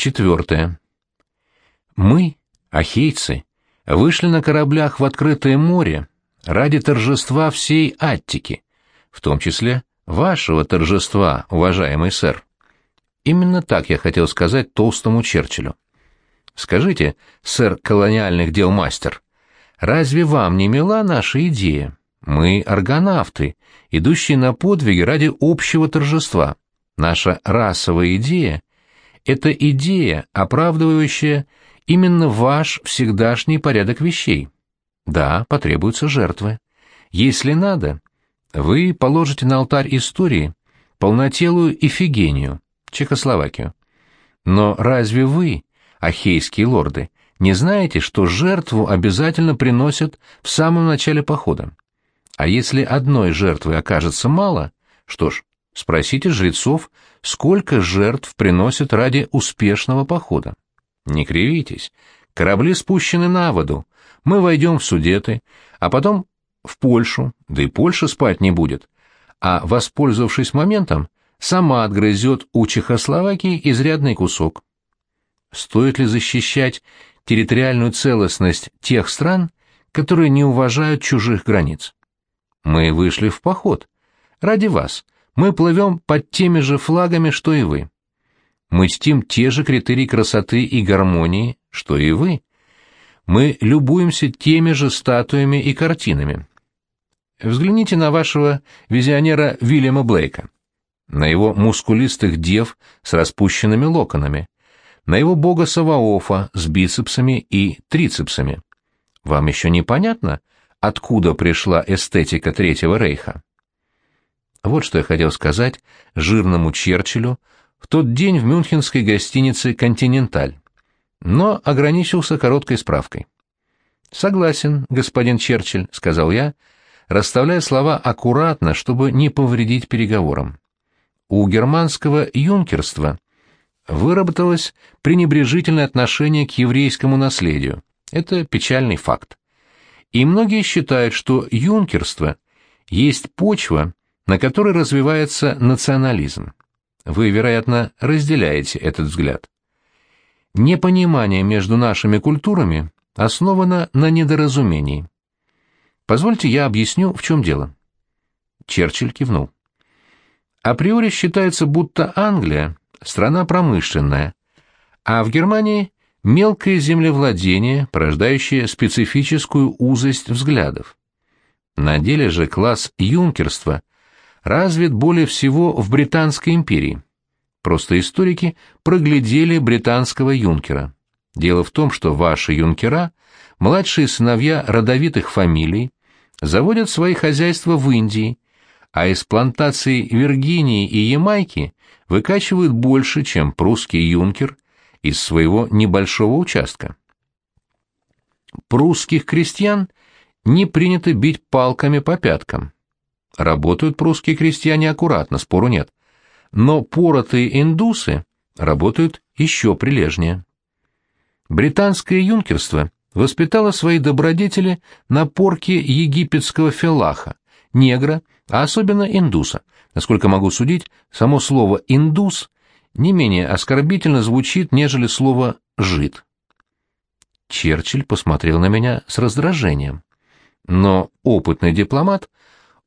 Четвертое. Мы, ахейцы, вышли на кораблях в открытое море ради торжества всей Аттики, в том числе вашего торжества, уважаемый сэр. Именно так я хотел сказать толстому Черчиллю. Скажите, сэр колониальных дел мастер, разве вам не мила наша идея? Мы аргонавты, идущие на подвиги ради общего торжества. Наша расовая идея — это идея, оправдывающая именно ваш всегдашний порядок вещей. Да, потребуются жертвы. Если надо, вы положите на алтарь истории полнотелую Ифигению, Чехословакию. Но разве вы, ахейские лорды, не знаете, что жертву обязательно приносят в самом начале похода? А если одной жертвы окажется мало, что ж, спросите жрецов, сколько жертв приносят ради успешного похода. Не кривитесь. Корабли спущены на воду. Мы войдем в Судеты, а потом в Польшу, да и Польша спать не будет. А, воспользовавшись моментом, сама отгрызет у Чехословакии изрядный кусок. Стоит ли защищать территориальную целостность тех стран, которые не уважают чужих границ? Мы вышли в поход. Ради вас. Мы плывем под теми же флагами, что и вы. Мы чтим те же критерии красоты и гармонии, что и вы. Мы любуемся теми же статуями и картинами. Взгляните на вашего визионера Вильяма Блейка, на его мускулистых дев с распущенными локонами, на его бога Саваофа с бицепсами и трицепсами. Вам еще не понятно, откуда пришла эстетика Третьего Рейха? Вот что я хотел сказать жирному Черчиллю, в тот день в мюнхенской гостинице «Континенталь», но ограничился короткой справкой. «Согласен, господин Черчилль», — сказал я, расставляя слова аккуратно, чтобы не повредить переговорам. У германского юнкерства выработалось пренебрежительное отношение к еврейскому наследию. Это печальный факт. И многие считают, что юнкерство есть почва, на которой развивается национализм. Вы, вероятно, разделяете этот взгляд. Непонимание между нашими культурами основано на недоразумении. Позвольте я объясню, в чем дело. Черчилль кивнул. Априори считается, будто Англия – страна промышленная, а в Германии – мелкое землевладение, порождающее специфическую узость взглядов. На деле же класс юнкерства развит более всего в Британской империи. Просто историки проглядели британского юнкера. Дело в том, что ваши юнкера, младшие сыновья родовитых фамилий, заводят свои хозяйства в Индии, а из плантаций Виргинии и Ямайки выкачивают больше, чем прусский юнкер из своего небольшого участка. Прусских крестьян не принято бить палками по пяткам. Работают прусские крестьяне аккуратно, спору нет. Но поротые индусы работают еще прилежнее. Британское юнкерство воспитало свои добродетели на порке египетского фелаха, негра, а особенно индуса. Насколько могу судить, само слово «индус» не менее оскорбительно звучит, нежели слово «жид». Черчилль посмотрел на меня с раздражением. Но опытный дипломат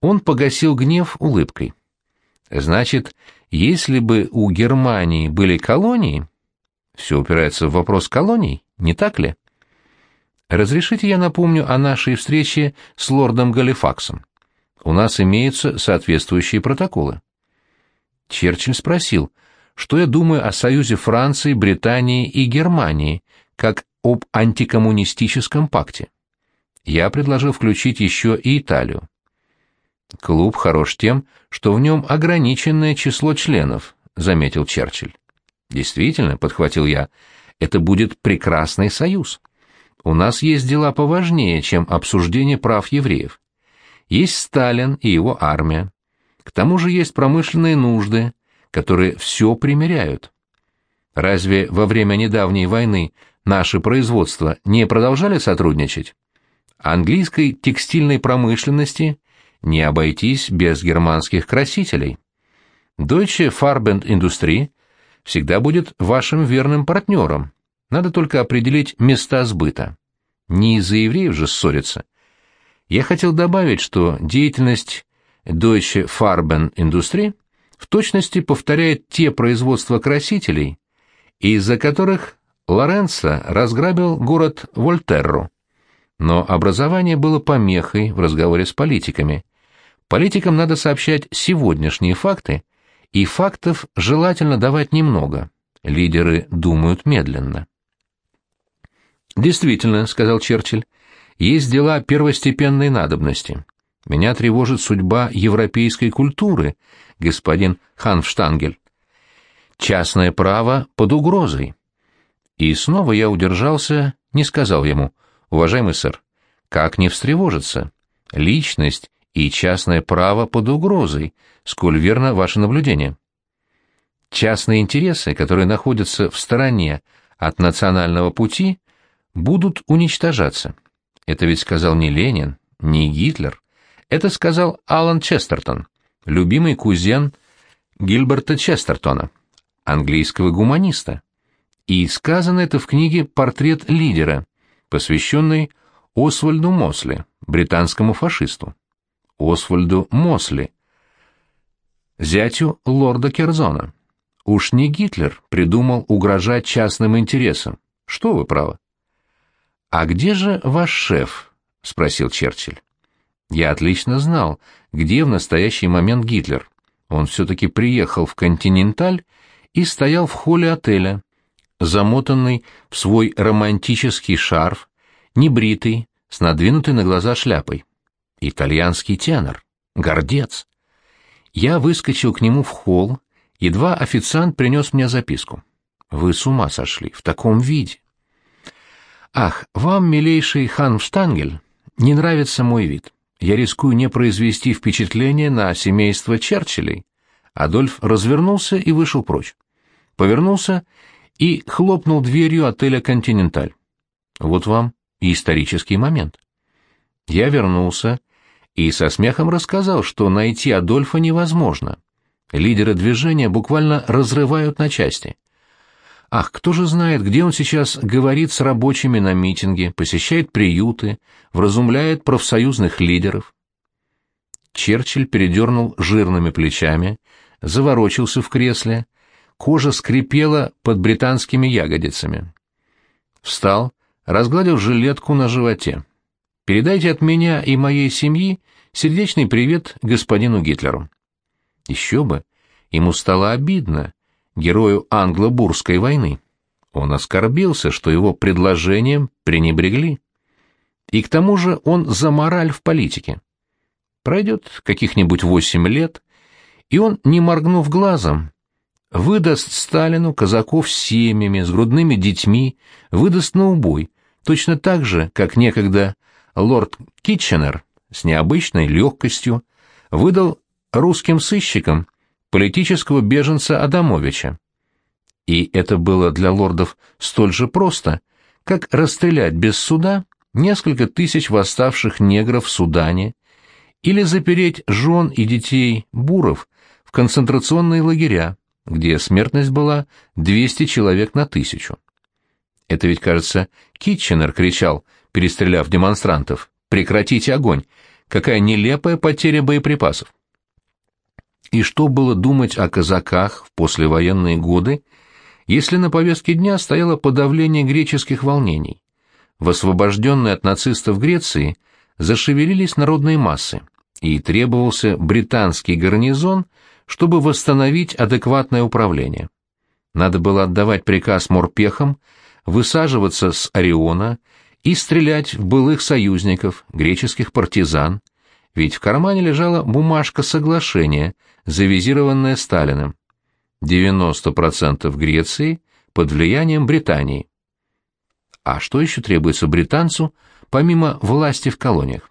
он погасил гнев улыбкой. Значит, если бы у Германии были колонии, все упирается в вопрос колоний, не так ли? Разрешите я напомню о нашей встрече с лордом Галифаксом. У нас имеются соответствующие протоколы. Черчилль спросил, что я думаю о союзе Франции, Британии и Германии, как об антикоммунистическом пакте. Я предложил включить еще и Италию. Клуб хорош тем, что в нем ограниченное число членов, заметил Черчилль. Действительно, подхватил я, это будет прекрасный союз. У нас есть дела поважнее, чем обсуждение прав евреев. Есть Сталин и его армия. К тому же есть промышленные нужды, которые все примеряют. Разве во время недавней войны наши производства не продолжали сотрудничать? Английской текстильной промышленности не обойтись без германских красителей. Deutsche Farbend Industrie всегда будет вашим верным партнером. Надо только определить места сбыта. Не из-за евреев же ссориться. Я хотел добавить, что деятельность Deutsche Farben Industrie в точности повторяет те производства красителей, из-за которых Лоренцо разграбил город Вольтерру. Но образование было помехой в разговоре с политиками. Политикам надо сообщать сегодняшние факты, и фактов желательно давать немного. Лидеры думают медленно. «Действительно», — сказал Черчилль, — «есть дела первостепенной надобности. Меня тревожит судьба европейской культуры, господин Ханфштангель. Частное право под угрозой». И снова я удержался, не сказал ему, «Уважаемый сэр, как не встревожиться? Личность и частное право под угрозой, сколь верно ваше наблюдение. Частные интересы, которые находятся в стороне от национального пути, будут уничтожаться. Это ведь сказал не Ленин, не Гитлер. Это сказал Алан Честертон, любимый кузен Гильберта Честертона, английского гуманиста. И сказано это в книге «Портрет лидера», посвященной Освальду Мосли, британскому фашисту. Освальду Мосли, зятю лорда Керзона. Уж не Гитлер придумал угрожать частным интересам. Что вы правы? «А где же ваш шеф?» — спросил Черчилль. Я отлично знал, где в настоящий момент Гитлер. Он все-таки приехал в «Континенталь» и стоял в холле отеля, замотанный в свой романтический шарф, небритый, с надвинутой на глаза шляпой. Итальянский тенор. Гордец. Я выскочил к нему в холл, едва официант принес мне записку. Вы с ума сошли, в таком виде. Ах, вам, милейший хан Штангель, не нравится мой вид. Я рискую не произвести впечатление на семейство Черчиллей. Адольф развернулся и вышел прочь. Повернулся и хлопнул дверью отеля «Континенталь». Вот вам и исторический момент. Я вернулся и со смехом рассказал, что найти Адольфа невозможно. Лидеры движения буквально разрывают на части. Ах, кто же знает, где он сейчас говорит с рабочими на митинге, посещает приюты, вразумляет профсоюзных лидеров. Черчилль передернул жирными плечами, заворочился в кресле, кожа скрипела под британскими ягодицами. Встал, разгладил жилетку на животе. Передайте от меня и моей семьи сердечный привет господину Гитлеру. Еще бы, ему стало обидно, герою англо-бурской войны. Он оскорбился, что его предложением пренебрегли. И к тому же он за мораль в политике. Пройдет каких-нибудь восемь лет, и он, не моргнув глазом, выдаст Сталину казаков с семьями, с грудными детьми, выдаст на убой, точно так же, как некогда лорд Китченер с необычной легкостью выдал русским сыщикам политического беженца Адамовича. И это было для лордов столь же просто, как расстрелять без суда несколько тысяч восставших негров в Судане или запереть жен и детей буров в концентрационные лагеря, где смертность была 200 человек на тысячу. Это ведь, кажется, Китченер кричал, перестреляв демонстрантов. «Прекратите огонь! Какая нелепая потеря боеприпасов!» И что было думать о казаках в послевоенные годы, если на повестке дня стояло подавление греческих волнений? В освобожденной от нацистов Греции зашевелились народные массы, и требовался британский гарнизон, чтобы восстановить адекватное управление. Надо было отдавать приказ морпехам высаживаться с Ориона и стрелять в былых союзников, греческих партизан, ведь в кармане лежала бумажка соглашения, завизированная Сталиным. 90% Греции под влиянием Британии. А что еще требуется британцу, помимо власти в колониях?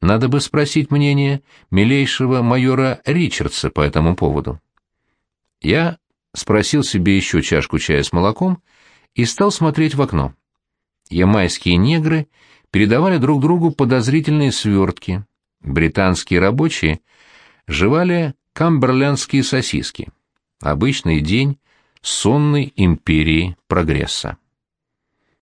Надо бы спросить мнение милейшего майора Ричардса по этому поводу. Я спросил себе еще чашку чая с молоком и стал смотреть в окно. Ямайские негры передавали друг другу подозрительные свертки. Британские рабочие жевали камберлендские сосиски. Обычный день, сонной империи прогресса.